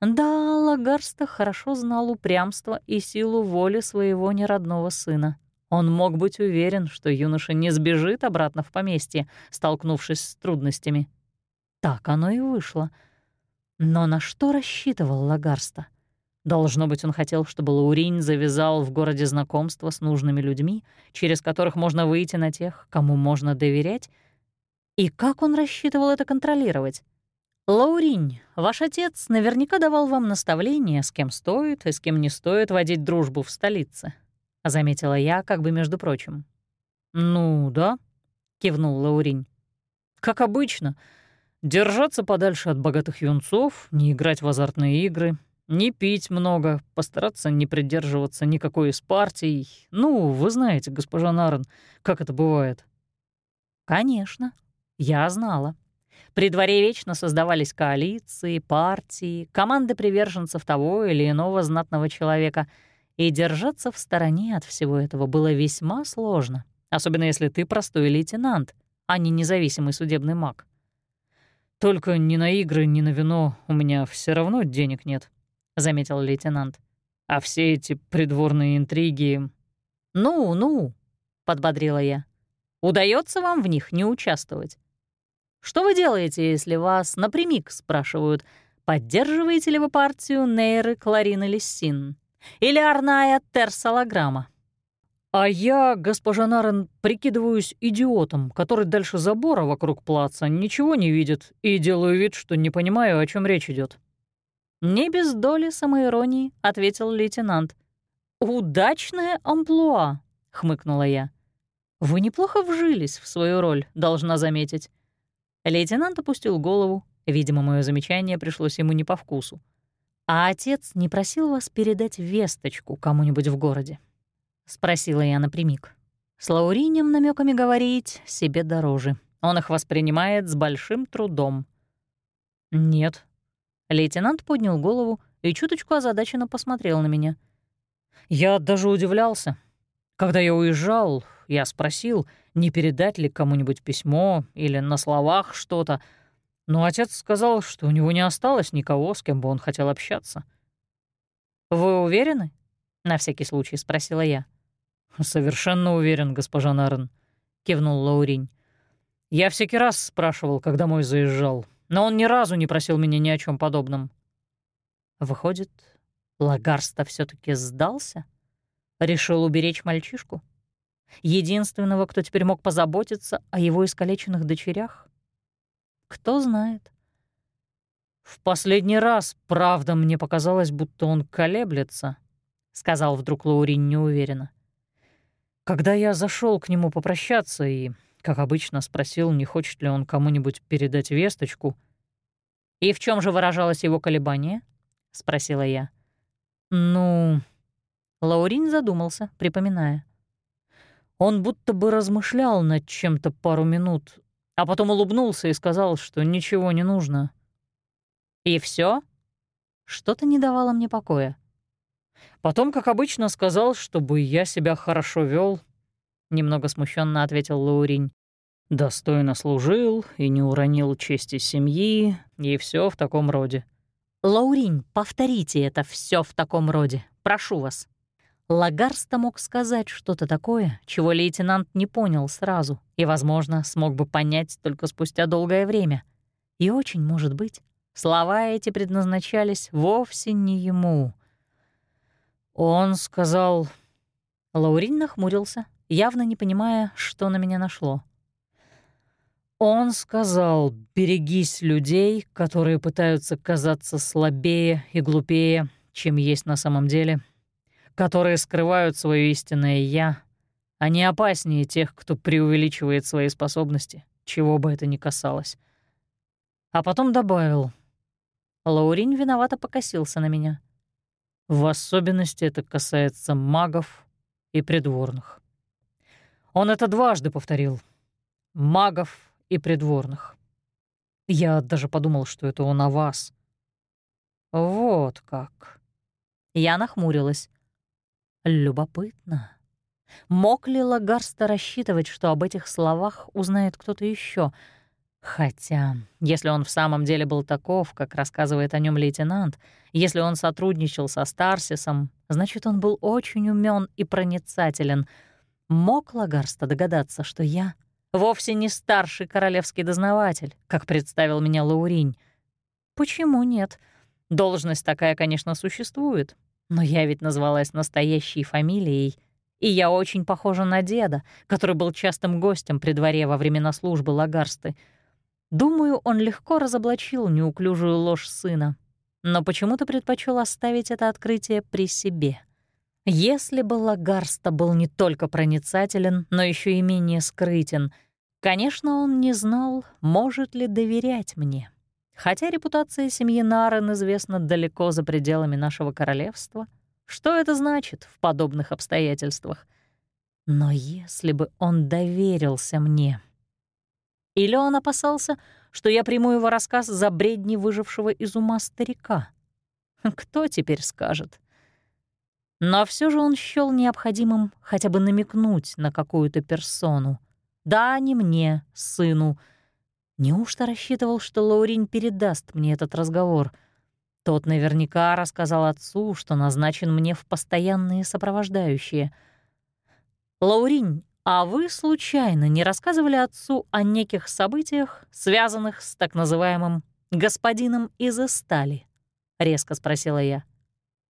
Да, Лагарста хорошо знал упрямство и силу воли своего неродного сына. Он мог быть уверен, что юноша не сбежит обратно в поместье, столкнувшись с трудностями. Так оно и вышло. Но на что рассчитывал Лагарста? Должно быть, он хотел, чтобы Лауринь завязал в городе знакомство с нужными людьми, через которых можно выйти на тех, кому можно доверять. И как он рассчитывал это контролировать? «Лауринь, ваш отец наверняка давал вам наставления, с кем стоит и с кем не стоит водить дружбу в столице», — заметила я, как бы между прочим. «Ну да», — кивнул Лауринь. «Как обычно, держаться подальше от богатых юнцов, не играть в азартные игры, не пить много, постараться не придерживаться никакой из партий. Ну, вы знаете, госпожа Нарен, как это бывает». «Конечно, я знала», при дворе вечно создавались коалиции, партии, команды приверженцев того или иного знатного человека, и держаться в стороне от всего этого было весьма сложно, особенно если ты простой лейтенант, а не независимый судебный маг. «Только ни на игры, ни на вино у меня все равно денег нет», — заметил лейтенант. «А все эти придворные интриги...» «Ну, ну», — подбодрила я. Удается вам в них не участвовать?» Что вы делаете, если вас напрямик спрашивают, поддерживаете ли вы партию Нейры Кларины Лессин или Арная Терсалограмма? «А я, госпожа Нарен, прикидываюсь идиотом, который дальше забора вокруг плаца ничего не видит и делаю вид, что не понимаю, о чем речь идет. «Не без доли самоиронии», — ответил лейтенант. «Удачная амплуа», — хмыкнула я. «Вы неплохо вжились в свою роль, должна заметить. Лейтенант опустил голову. Видимо, мое замечание пришлось ему не по вкусу. «А отец не просил вас передать весточку кому-нибудь в городе?» — спросила я напрямик. С Лауринем намеками говорить себе дороже. Он их воспринимает с большим трудом. «Нет». Лейтенант поднял голову и чуточку озадаченно посмотрел на меня. «Я даже удивлялся. Когда я уезжал, я спросил, не передать ли кому-нибудь письмо или на словах что-то, но отец сказал, что у него не осталось никого, с кем бы он хотел общаться. «Вы уверены?» — на всякий случай спросила я. «Совершенно уверен, госпожа Нарен», — кивнул Лауринь. «Я всякий раз спрашивал, когда мой заезжал, но он ни разу не просил меня ни о чем подобном». «Выходит, Лагарста все таки сдался? Решил уберечь мальчишку?» Единственного, кто теперь мог позаботиться о его искалеченных дочерях? Кто знает. «В последний раз, правда, мне показалось, будто он колеблется», — сказал вдруг Лаурин неуверенно. «Когда я зашел к нему попрощаться и, как обычно, спросил, не хочет ли он кому-нибудь передать весточку...» «И в чем же выражалось его колебание?» — спросила я. «Ну...» Лаурин задумался, припоминая. Он будто бы размышлял над чем-то пару минут, а потом улыбнулся и сказал, что ничего не нужно. «И все? Что-то не давало мне покоя. Потом, как обычно, сказал, чтобы я себя хорошо вел. немного смущенно ответил Лауринь. «Достойно служил и не уронил чести семьи, и все в таком роде». «Лауринь, повторите это все в таком роде, прошу вас». Лагарста мог сказать что-то такое, чего лейтенант не понял сразу и, возможно, смог бы понять только спустя долгое время. И очень, может быть, слова эти предназначались вовсе не ему. Он сказал... Лаурин нахмурился, явно не понимая, что на меня нашло. Он сказал, берегись людей, которые пытаются казаться слабее и глупее, чем есть на самом деле, которые скрывают свое истинное «я», они опаснее тех, кто преувеличивает свои способности, чего бы это ни касалось. А потом добавил, Лаурин виновато покосился на меня. В особенности это касается магов и придворных. Он это дважды повторил. Магов и придворных. Я даже подумал, что это он о вас. Вот как. Я нахмурилась. Любопытно. Мог ли Лагарста рассчитывать, что об этих словах узнает кто-то еще? Хотя, если он в самом деле был таков, как рассказывает о нем лейтенант, если он сотрудничал со Старсисом, значит, он был очень умен и проницателен. Мог Лагарста догадаться, что я вовсе не старший королевский дознаватель, как представил меня Лауринь? Почему нет? Должность такая, конечно, существует, но я ведь назвалась настоящей фамилией, и я очень похожа на деда, который был частым гостем при дворе во времена службы Лагарсты. Думаю, он легко разоблачил неуклюжую ложь сына, но почему-то предпочел оставить это открытие при себе. Если бы Лагарста был не только проницателен, но еще и менее скрытен, конечно, он не знал, может ли доверять мне. Хотя репутация семьи Нарен известна далеко за пределами нашего королевства, что это значит в подобных обстоятельствах? Но если бы он доверился мне... Или он опасался, что я приму его рассказ за бредни выжившего из ума старика? Кто теперь скажет? Но все же он счёл необходимым хотя бы намекнуть на какую-то персону. Да, не мне, сыну, Неужто рассчитывал, что Лаурин передаст мне этот разговор? Тот наверняка рассказал отцу, что назначен мне в постоянные сопровождающие. «Лауринь, а вы случайно не рассказывали отцу о неких событиях, связанных с так называемым господином из Эстали?» — резко спросила я.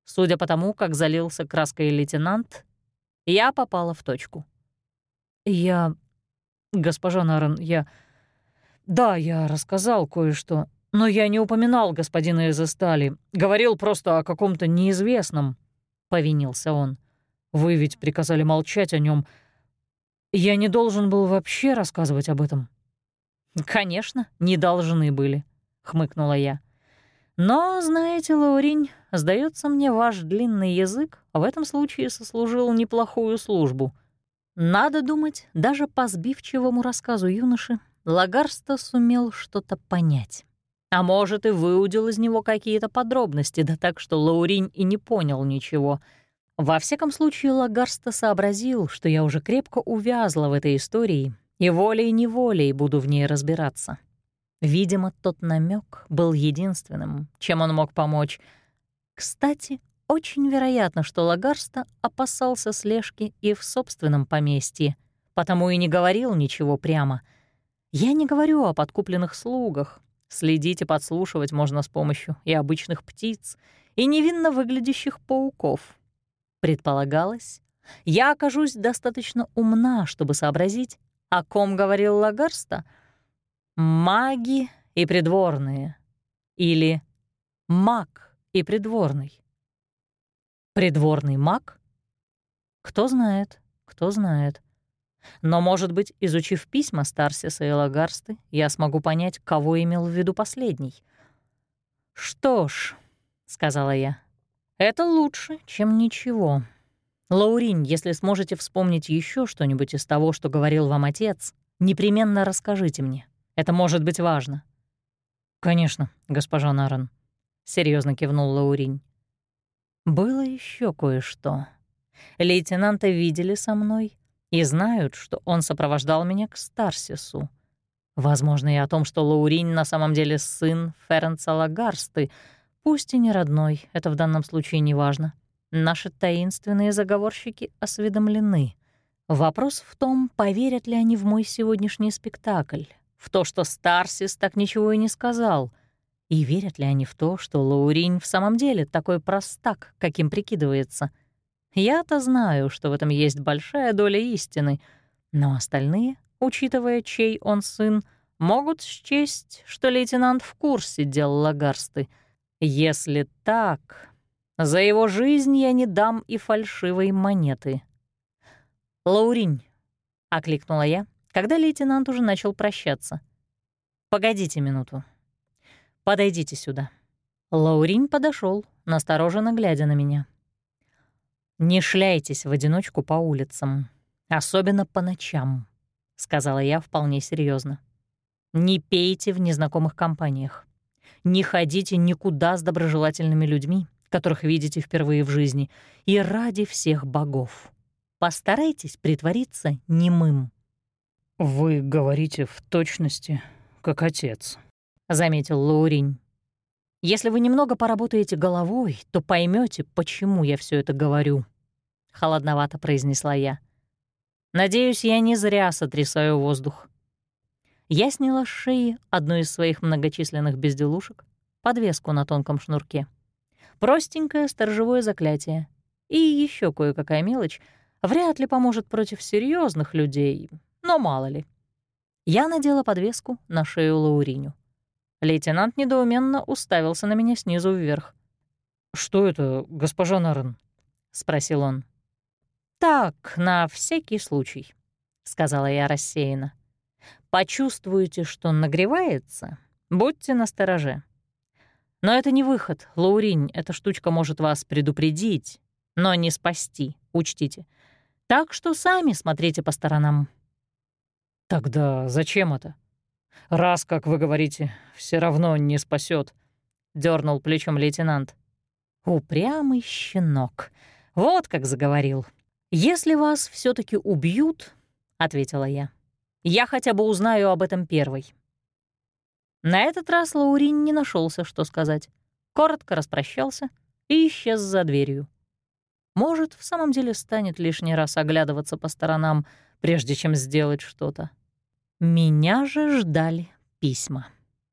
Судя по тому, как залился краской лейтенант, я попала в точку. «Я... Госпожа Нарен, я...» «Да, я рассказал кое-что, но я не упоминал господина из Эстали. Говорил просто о каком-то неизвестном», — повинился он. «Вы ведь приказали молчать о нем. Я не должен был вообще рассказывать об этом». «Конечно, не должны были», — хмыкнула я. «Но, знаете, Лауринь, сдается мне, ваш длинный язык в этом случае сослужил неплохую службу. Надо думать, даже по сбивчивому рассказу юноши Лагарста сумел что-то понять. А может, и выудил из него какие-то подробности, да так, что Лауринь и не понял ничего. Во всяком случае, Лагарста сообразил, что я уже крепко увязла в этой истории и волей-неволей буду в ней разбираться. Видимо, тот намек был единственным, чем он мог помочь. Кстати, очень вероятно, что Лагарста опасался слежки и в собственном поместье, потому и не говорил ничего прямо — я не говорю о подкупленных слугах. Следить и подслушивать можно с помощью и обычных птиц, и невинно выглядящих пауков. Предполагалось, я окажусь достаточно умна, чтобы сообразить, о ком говорил Лагарста. Маги и придворные. Или маг и придворный. Придворный маг? Кто знает, кто знает. Но, может быть, изучив письма Старсиса и Лагарсты, я смогу понять, кого имел в виду последний. «Что ж», — сказала я, — «это лучше, чем ничего. Лаурин, если сможете вспомнить еще что-нибудь из того, что говорил вам отец, непременно расскажите мне. Это может быть важно». «Конечно, госпожа Наран», — серьезно кивнул Лаурин. «Было еще кое-что. Лейтенанта видели со мной, и знают, что он сопровождал меня к Старсису. Возможно, и о том, что Лаурин на самом деле сын Ференца Лагарсты, пусть и не родной, это в данном случае не важно. Наши таинственные заговорщики осведомлены. Вопрос в том, поверят ли они в мой сегодняшний спектакль, в то, что Старсис так ничего и не сказал, и верят ли они в то, что Лаурин в самом деле такой простак, каким прикидывается — я-то знаю, что в этом есть большая доля истины, но остальные, учитывая, чей он сын, могут счесть, что лейтенант в курсе дел Лагарсты. Если так, за его жизнь я не дам и фальшивой монеты. «Лауринь», — окликнула я, когда лейтенант уже начал прощаться. «Погодите минуту. Подойдите сюда». Лаурин подошел, настороженно глядя на меня. «Не шляйтесь в одиночку по улицам, особенно по ночам», — сказала я вполне серьезно. «Не пейте в незнакомых компаниях. Не ходите никуда с доброжелательными людьми, которых видите впервые в жизни, и ради всех богов. Постарайтесь притвориться немым». «Вы говорите в точности, как отец», — заметил Лауринь. «Если вы немного поработаете головой, то поймете, почему я все это говорю», — холодновато произнесла я. «Надеюсь, я не зря сотрясаю воздух». Я сняла с шеи одну из своих многочисленных безделушек, подвеску на тонком шнурке. Простенькое сторожевое заклятие и еще кое-какая мелочь вряд ли поможет против серьезных людей, но мало ли. Я надела подвеску на шею Лауриню. Лейтенант недоуменно уставился на меня снизу вверх. «Что это, госпожа Нарен?» — спросил он. «Так, на всякий случай», — сказала я рассеянно. «Почувствуете, что нагревается? Будьте настороже. Но это не выход, Лауринь, эта штучка может вас предупредить, но не спасти, учтите. Так что сами смотрите по сторонам». «Тогда зачем это? Раз, как вы говорите, все равно не спасет, дернул плечом лейтенант. «Упрямый щенок. Вот как заговорил. Если вас все таки убьют, — ответила я, — я хотя бы узнаю об этом первой». На этот раз Лаурин не нашелся, что сказать. Коротко распрощался и исчез за дверью. Может, в самом деле станет лишний раз оглядываться по сторонам, прежде чем сделать что-то. Меня же ждали письма.